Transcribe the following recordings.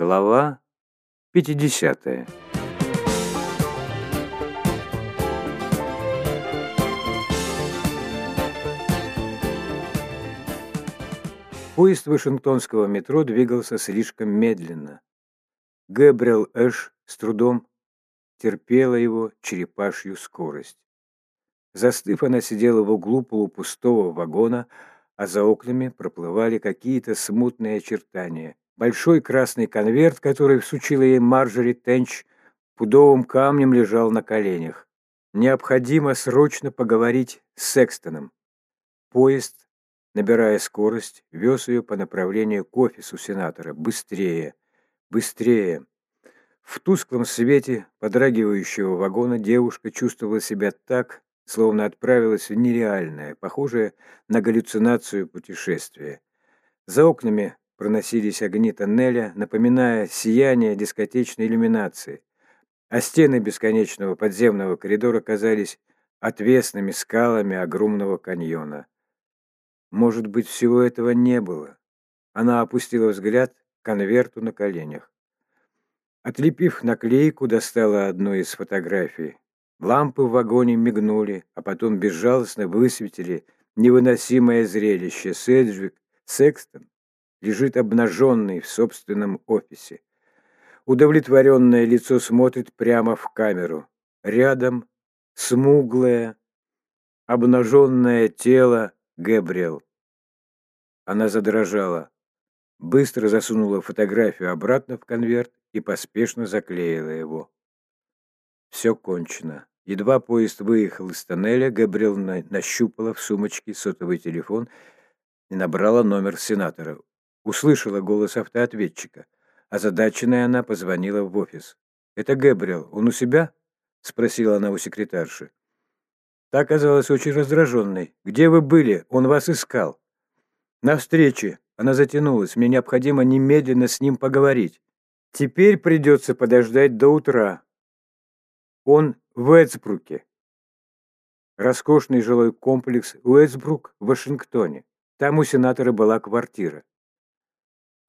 Глава 50 Поезд Вашингтонского метро двигался слишком медленно. Гэбриэл Эш с трудом терпела его черепашью скорость. Застыв, она сидела в углу полупустого вагона, а за окнами проплывали какие-то смутные очертания. Большой красный конверт, который всучила ей Марджори Тенч, пудовым камнем лежал на коленях. Необходимо срочно поговорить с Секстоном. Поезд, набирая скорость, вез ее по направлению к офису сенатора. Быстрее, быстрее. В тусклом свете подрагивающего вагона девушка чувствовала себя так, словно отправилась в нереальное, похожее на галлюцинацию путешествие. За окнами проносились огни тоннеля, напоминая сияние дискотечной иллюминации, а стены бесконечного подземного коридора казались отвесными скалами огромного каньона. Может быть, всего этого не было. Она опустила взгляд к конверту на коленях. Отлепив наклейку, достала одну из фотографий. Лампы в вагоне мигнули, а потом безжалостно высветили невыносимое зрелище. Седжвик Секстон лежит обнаженный в собственном офисе. Удовлетворенное лицо смотрит прямо в камеру. Рядом смуглое, обнаженное тело Гэбриэл. Она задрожала, быстро засунула фотографию обратно в конверт и поспешно заклеила его. Все кончено. Едва поезд выехал из тоннеля, Габриэл нащупала в сумочке сотовый телефон и набрала номер сенатора. Услышала голос автоответчика. Озадаченная она позвонила в офис. «Это Гэбриэл. Он у себя?» — спросила она у секретарши. Та оказалась очень раздраженной. «Где вы были? Он вас искал». «На встрече». Она затянулась. «Мне необходимо немедленно с ним поговорить. Теперь придется подождать до утра». Он в Эдсбруке. Роскошный жилой комплекс Уэстбрук в Вашингтоне. Там у сенатора была квартира.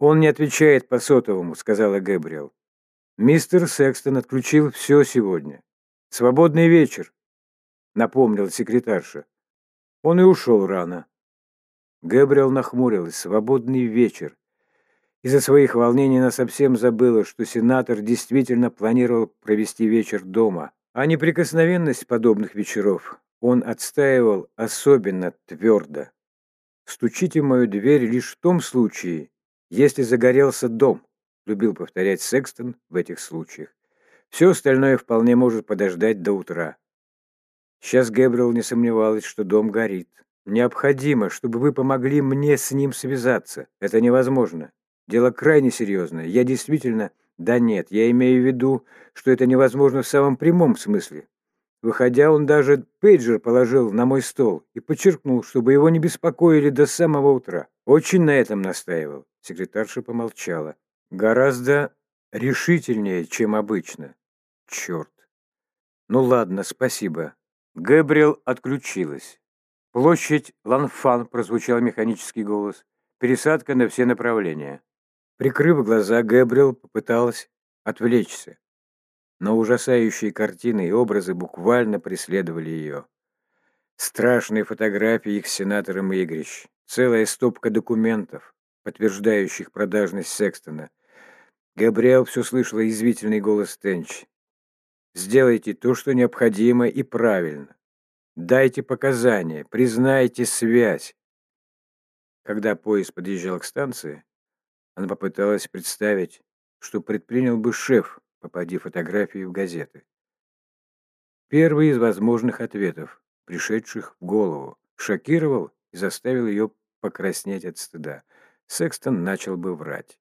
«Он не отвечает по сотовому», — сказала Гэбриэл. «Мистер Секстон отключил все сегодня. Свободный вечер», — напомнил секретарша. Он и ушел рано. Гэбриэл нахмурилась. «Свободный вечер». Из-за своих волнений она совсем забыла, что сенатор действительно планировал провести вечер дома, а неприкосновенность подобных вечеров он отстаивал особенно твердо. «Стучите в мою дверь лишь в том случае, если загорелся дом», любил повторять Секстон в этих случаях. «Все остальное вполне может подождать до утра». Сейчас Гэбриэл не сомневалась, что дом горит. «Необходимо, чтобы вы помогли мне с ним связаться. Это невозможно. Дело крайне серьезное. Я действительно... Да нет, я имею в виду, что это невозможно в самом прямом смысле. Выходя, он даже пейджер положил на мой стол и подчеркнул, чтобы его не беспокоили до самого утра. Очень на этом настаивал. Секретарша помолчала. Гораздо решительнее, чем обычно. Черт. Ну ладно, спасибо. Гэбриэл отключилась. Площадь Ланфан, прозвучал механический голос. Пересадка на все направления. Прикрыв глаза, Гэбриэл попыталась отвлечься. Но ужасающие картины и образы буквально преследовали ее. Страшные фотографии их с сенатором Игрищ, целая стопка документов, подтверждающих продажность Секстона. Габриэл все слышала извительный голос Тенч. «Сделайте то, что необходимо и правильно. Дайте показания, признайте связь». Когда поезд подъезжал к станции, она попыталась представить, что предпринял бы шеф, попади фотографии в газеты. Первый из возможных ответов, пришедших в голову, шокировал и заставил ее покраснеть от стыда. Секстон начал бы врать.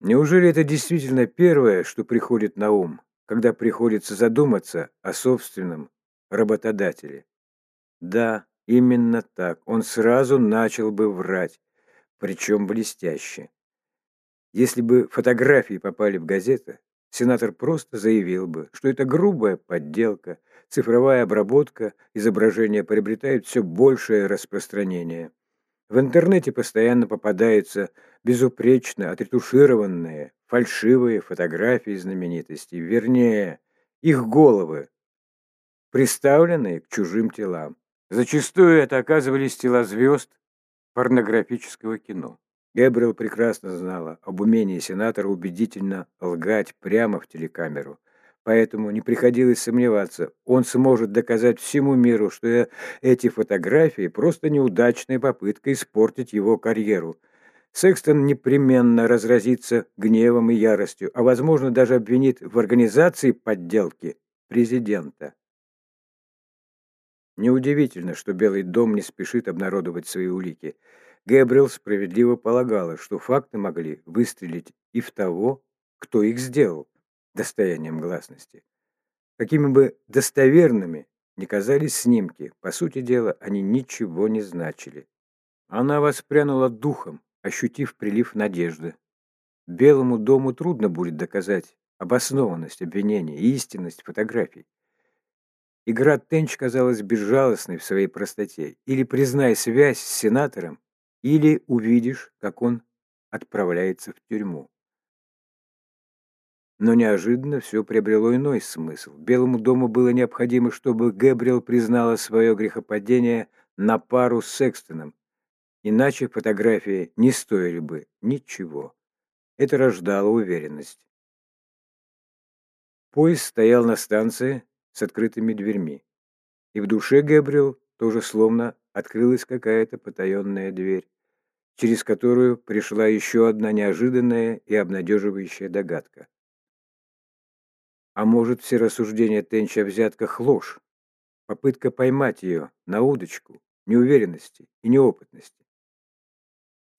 Неужели это действительно первое, что приходит на ум, когда приходится задуматься о собственном работодателе? Да, именно так. Он сразу начал бы врать, причем блестяще. Если бы фотографии попали в газеты, сенатор просто заявил бы, что это грубая подделка, цифровая обработка изображения приобретает все большее распространение. В интернете постоянно попадаются безупречно отретушированные, фальшивые фотографии знаменитостей, вернее, их головы, приставленные к чужим телам. Зачастую это оказывались тела звезд порнографического кино. Гэбриэл прекрасно знала об умении сенатора убедительно лгать прямо в телекамеру, поэтому не приходилось сомневаться, он сможет доказать всему миру, что эти фотографии просто неудачная попытка испортить его карьеру. Секстон непременно разразится гневом и яростью, а возможно даже обвинит в организации подделки президента. Неудивительно, что Белый дом не спешит обнародовать свои улики. Гэбриэл справедливо полагала, что факты могли выстрелить и в того, кто их сделал, достоянием гласности. Какими бы достоверными ни казались снимки, по сути дела, они ничего не значили. Она воспрянула духом, ощутив прилив надежды. Белому дому трудно будет доказать обоснованность обвинения и истинность фотографий. Игра Тенч казалась безжалостной в своей простоте. Или признай связь с сенатором, или увидишь, как он отправляется в тюрьму. Но неожиданно все приобрело иной смысл. Белому дому было необходимо, чтобы Гэбриэл признала свое грехопадение на пару с Секстоном, иначе фотографии не стоили бы ничего. Это рождало уверенность. Поезд стоял на станции, с открытыми дверьми. И в душе Гэбриэл тоже словно открылась какая-то потаенная дверь, через которую пришла еще одна неожиданная и обнадеживающая догадка. А может, все рассуждения Тенча о взятках ложь? Попытка поймать ее на удочку, неуверенности и неопытности.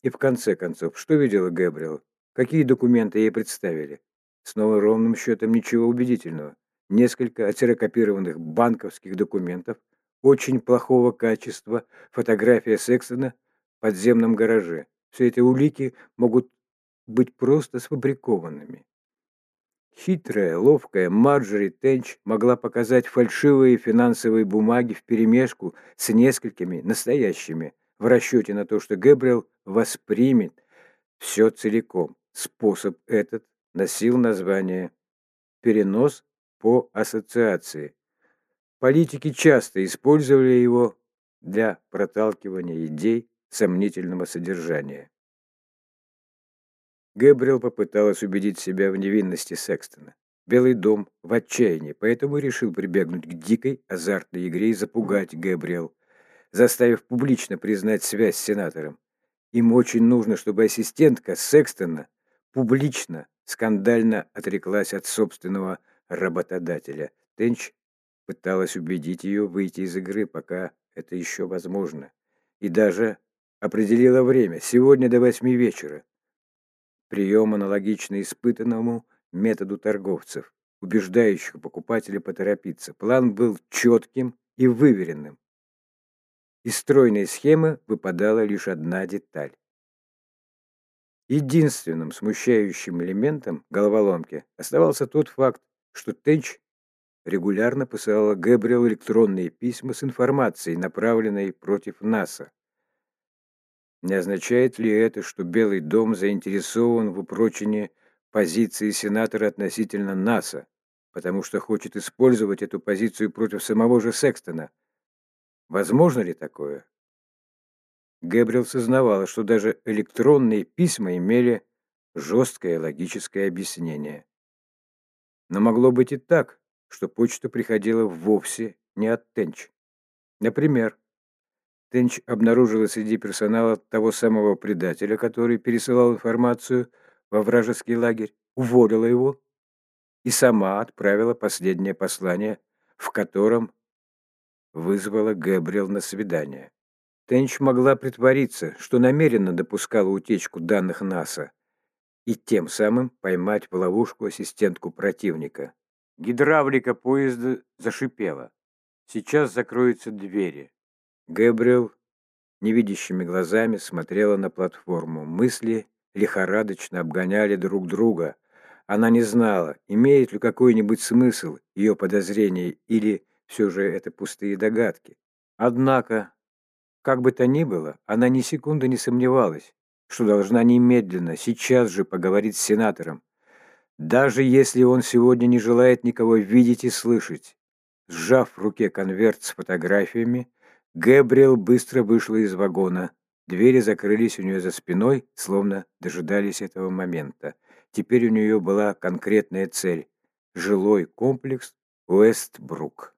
И в конце концов, что видела Гэбриэл? Какие документы ей представили? Снова ровным счетом ничего убедительного несколько отсерокопированных банковских документов очень плохого качества, фотография Сексона подземном гараже. Все эти улики могут быть просто сфабрикованными. Хитрая, ловкая Марджори Тенч могла показать фальшивые финансовые бумаги вперемешку с несколькими настоящими, в расчете на то, что Гэбриэл воспримет все целиком. Способ этот носил название «перенос по ассоциации. Политики часто использовали его для проталкивания идей сомнительного содержания. Гэбриэл попыталась убедить себя в невинности Секстона. Белый дом в отчаянии, поэтому решил прибегнуть к дикой, азартной игре и запугать Гэбриэл, заставив публично признать связь с сенатором. Им очень нужно, чтобы ассистентка Секстона публично, скандально отреклась от собственного работодателя. Тенч пыталась убедить ее выйти из игры, пока это еще возможно. И даже определила время, сегодня до восьми вечера. Прием аналогично испытанному методу торговцев, убеждающих покупателя поторопиться. План был четким и выверенным. Из стройной схемы выпадала лишь одна деталь. Единственным смущающим элементом головоломки оставался тот факт, что Тенч регулярно посылала Гэбриэл электронные письма с информацией, направленной против НАСА. Не означает ли это, что Белый дом заинтересован в упрочении позиции сенатора относительно НАСА, потому что хочет использовать эту позицию против самого же Секстона? Возможно ли такое? Гэбриэл сознавала, что даже электронные письма имели жесткое логическое объяснение. Но могло быть и так, что почта приходила вовсе не от Тенч. Например, Тенч обнаружила среди персонала того самого предателя, который пересылал информацию во вражеский лагерь, уволила его и сама отправила последнее послание, в котором вызвала Гэбриэл на свидание. Тенч могла притвориться, что намеренно допускала утечку данных НАСА, и тем самым поймать в ловушку ассистентку противника. Гидравлика поезда зашипела. Сейчас закроются двери. Гэбриэл невидящими глазами смотрела на платформу. Мысли лихорадочно обгоняли друг друга. Она не знала, имеет ли какой-нибудь смысл ее подозрения или все же это пустые догадки. Однако Как бы то ни было, она ни секунды не сомневалась, что должна немедленно, сейчас же поговорить с сенатором, даже если он сегодня не желает никого видеть и слышать. Сжав в руке конверт с фотографиями, Гэбриэл быстро вышла из вагона. Двери закрылись у нее за спиной, словно дожидались этого момента. Теперь у нее была конкретная цель – жилой комплекс Уэстбрук.